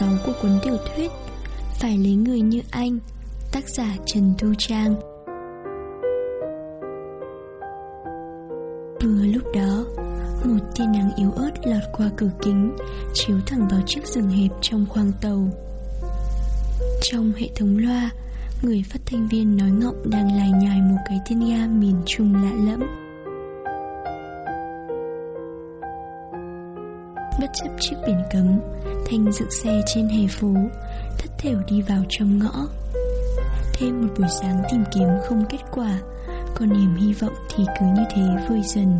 sóng của cuốn tiểu thuyết Phải lấy người như anh, Tác giả Trần Thu Trang. Vừa lúc đó, Một tia nắng yếu ớt lọt qua cửa kính, Chiếu thẳng vào chiếc giường hẹp trong khoang tàu. Trong hệ thống loa, Người phát thanh viên nói ngọng đang lải nhải một cái thiên ga miền Trung lạ lẫm. Bất chấp chiếc biển cấm Thanh dựng xe trên hè phố, Thất thểu đi vào trong ngõ. Thêm một buổi sáng tìm kiếm không kết quả, Còn niềm hy vọng thì cứ như thế vơi dần.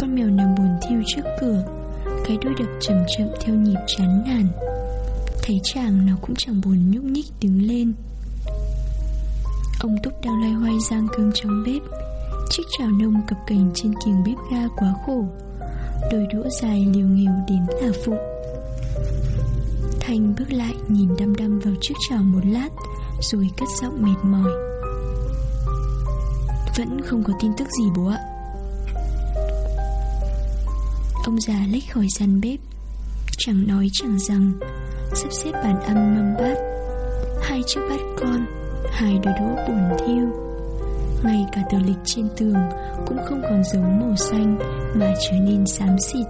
Con mèo nằm buồn thiêu trước cửa, Cái đôi đập chậm chậm theo nhịp chán nản. Thấy chàng nó cũng chẳng buồn nhúc nhích đứng lên. Ông Túc đang loay hoay rang cơm trong bếp. Chiếc chảo nông cập cành trên kiềng bếp ga quá khổ. Đôi đũa dài liều nghều đến là phụng Thanh bước lại nhìn đăm đăm vào chiếc chảo một lát, Rồi cất giọng mệt mỏi. Vẫn không có tin tức gì bố ạ. Ông già lách khỏi gian bếp, Chẳng nói chẳng rằng, Sắp xếp bàn ăn mâm bát. Hai chiếc bát con, Hai đôi đũa buồn thiêu. Ngay cả tờ lịch trên tường Cũng không còn dấu màu xanh Mà trở nên xám xịt.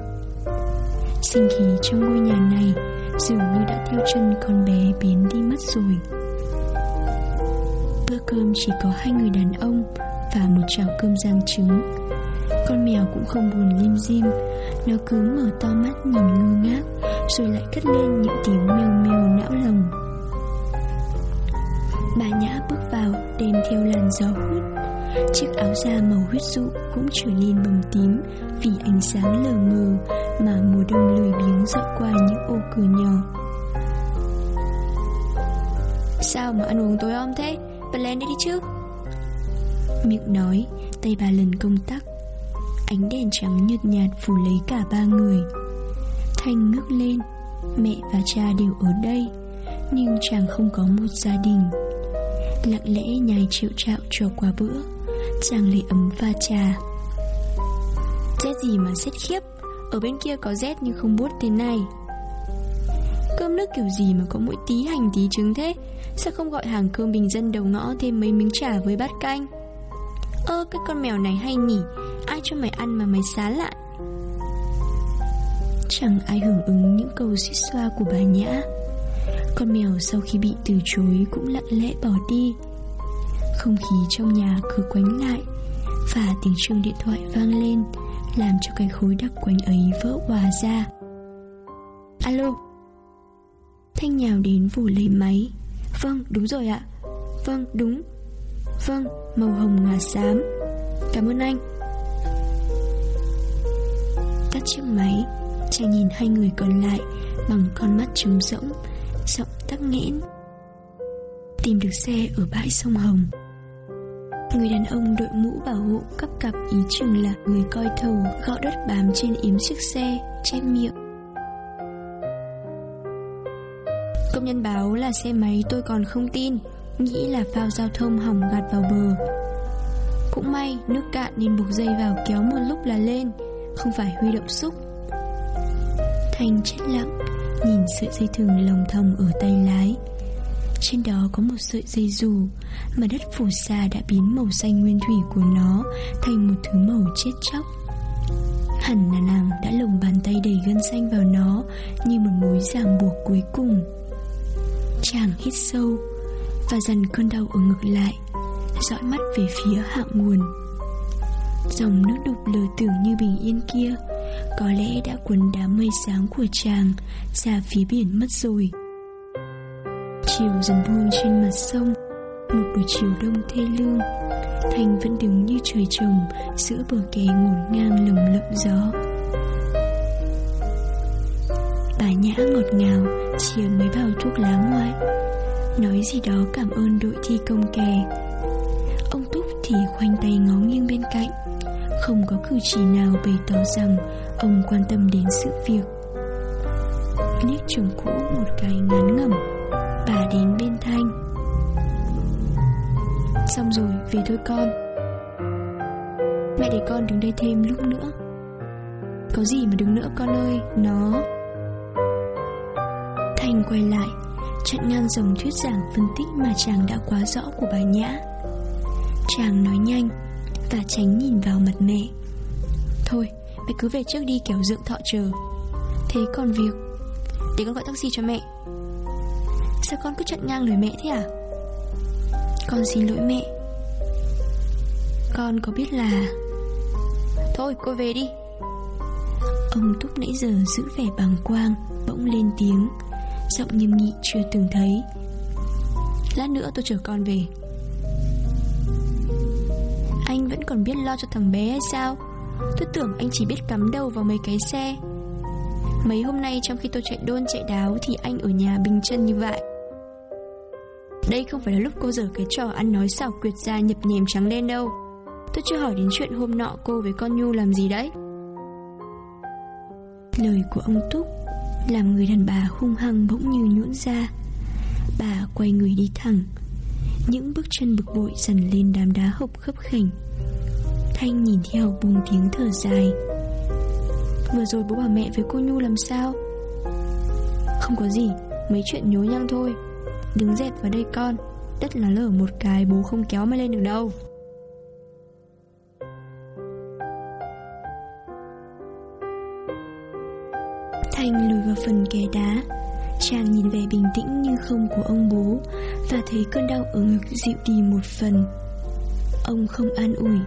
Sinh khí trong ngôi nhà này Dường như đã theo chân con bé biến đi mất rồi. Bữa cơm chỉ có hai người đàn ông Và một chảo cơm rang trứng. Con mèo cũng không buồn lim dim Nó cứ mở to mắt nhìn ngơ ngác, Rồi lại cất lên những tiếng mèo mèo não lòng Bà Nhã bước vào, đem theo làn gió hút Chiếc áo da màu huyết dụ cũng trở nên bầm tím Vì ánh sáng lờ mờ mà mùa đông lười biếng dọi qua những ô cửa nhỏ. Sao mà ăn uống tối om thế? Bật lên đi đi chứ Miệng nói Tay bà lần công tắc. Ánh đèn trắng nhợt nhạt phủ lấy cả ba người. Thanh ngước lên Mẹ và cha đều ở đây Nhưng chàng không có một gia đình. Lặng lẽ nhai triệu trạo cho qua bữa Chàng lấy ấm pha trà. Rét gì mà rét khiếp, Ở bên kia có rét nhưng không bút thế này. Cơm nước kiểu gì mà có mỗi tí hành tí trứng thế? Sao không gọi hàng cơm bình dân đầu ngõ Thêm mấy miếng chả với bát canh? Ơ, cái con mèo này hay nhỉ, Ai cho mày ăn mà mày xá lại? Chẳng ai hưởng ứng những câu xích xoa của bà Nhã. Con mèo sau khi bị từ chối Cũng lặng lẽ bỏ đi. Không khí trong nhà cứ quánh lại Và tiếng chuông điện thoại vang lên, Làm cho cái khối đặc quánh ấy vỡ hòa ra. Alo, Thanh nhào đến vù lấy máy. Vâng đúng rồi ạ. Vâng đúng. Vâng màu hồng ngà xám. Cảm ơn anh. Tắt chiếc máy, Chàng nhìn hai người còn lại Bằng con mắt trống rỗng, Giọng tắc nghẽn. Tìm được xe ở bãi sông Hồng. Người đàn ông đội mũ bảo hộ cấp cặp ý chừng là người coi thầu gõ đất bám trên yếm chiếc xe, che miệng. Công nhân báo là xe máy tôi còn không tin, nghĩ là phao giao thông hỏng gạt vào bờ. Cũng may nước cạn nên buộc dây vào kéo một lúc là lên, không phải huy động xúc. thành chết lặng, nhìn sợi dây thừng lồng thòng ở tay lái. Trên đó có một sợi dây dù, Mà đất phù sa đã biến màu xanh nguyên thủy của nó Thành một thứ màu chết chóc. Hẳn là nàng đã lồng bàn tay đầy gân xanh vào nó Như một mối ràng buộc cuối cùng. Chàng hít sâu Và dần cơn đau ở ngực lại, Dõi mắt về phía hạ nguồn. Dòng nước đục lờ tưởng như bình yên kia, Có lẽ đã cuốn đám mây sáng của chàng Ra phía biển mất rồi. Chiều dần buông trên mặt sông, Một buổi chiều đông thê lương. Thành vẫn đứng như trời trồng Giữa bờ kè ngổn ngang lồng lộng gió. Bà Nhã ngọt ngào, Chia mấy bao thuốc lá ngoại. Nói gì đó cảm ơn đội thi công kè. Ông Túc thì khoanh tay ngó nghiêng bên cạnh. Không có cử chỉ nào bày tỏ rằng Ông quan tâm đến sự việc. Liếc trường cũ một cái ngán ngẩm đến bên Thanh. Xong rồi, về thôi con. Mẹ để con đứng đây thêm lúc nữa. Có gì mà đứng nữa con ơi Nó. Thanh quay lại Chặn ngang dòng thuyết giảng phân tích Mà chàng đã quá rõ của bà Nhã. Chàng nói nhanh Và tránh nhìn vào mặt mẹ. Thôi mẹ cứ về trước đi kéo dựng thọ chờ. Thế còn việc Để con gọi taxi cho mẹ. Sao con cứ chặn ngang lời mẹ thế à? Con xin lỗi mẹ. Con có biết là Thôi, cô về đi. Ông Túc nãy giờ giữ vẻ bàng quang, Bỗng lên tiếng. Giọng nghiêm nghị chưa từng thấy. Lát nữa tôi chở con về. Anh vẫn còn biết lo cho thằng bé hay sao? Tôi tưởng anh chỉ biết cắm đầu vào mấy cái xe. Mấy hôm nay trong khi tôi chạy đôn chạy đáo Thì anh ở nhà bình chân như vậy. Đây không phải là lúc cô dở cái trò ăn nói xảo quyệt ra nhập nhèm trắng đen đâu. Tôi chưa hỏi đến chuyện hôm nọ cô với con Nhu làm gì đấy. Lời của ông Túc Làm người đàn bà hung hăng bỗng như nhũn ra. Bà quay người đi thẳng, Những bước chân bực bội dần lên đám đá hộc khấp khỉnh Thanh nhìn theo buông tiếng thở dài. Vừa rồi bố bảo mẹ với cô Nhu làm sao? Không có gì, Mấy chuyện nhố nhăng thôi. Đứng dẹp vào đây con. Đất là lở một cái bố không kéo mà lên được đâu. Thanh lùi vào phần kè đá. Chàng nhìn vẻ bình tĩnh như không của ông bố Và thấy cơn đau ở ngực dịu đi một phần. Ông không an ủi,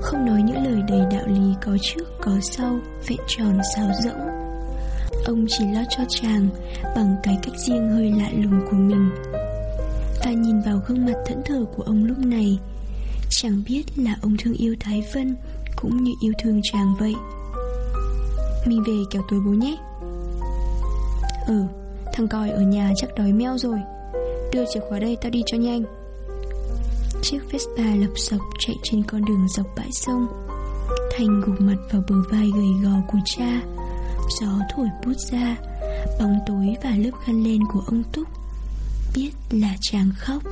Không nói những lời đầy đạo lý có trước có sau, Vẹn tròn xáo rỗng. Ông chỉ lo cho chàng Bằng cái cách riêng hơi lạ lùng của mình. Và nhìn vào gương mặt thẫn thờ của ông lúc này Chàng biết là ông thương yêu Thái Vân Cũng như yêu thương chàng vậy. Mình về kéo tối bố nhé. Ừ Thằng còi ở nhà chắc đói meo rồi. Đưa chìa khóa đây, tao đi cho nhanh. Chiếc Vespa lập sọc chạy trên con đường dọc bãi sông, Thành gục mặt vào bờ vai gầy gò của cha. Gió thổi bút ra Bóng tối và lớp khăn len của ông Túc Biết là chàng khóc.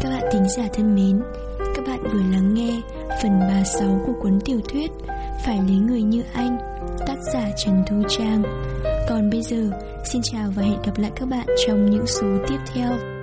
Các bạn thính giả thân mến Các bạn vừa lắng nghe phần 36 của cuốn tiểu thuyết Phải lấy người như anh Tác giả Trần Thu Trang. Còn bây giờ, xin chào và hẹn gặp lại các bạn trong những số tiếp theo.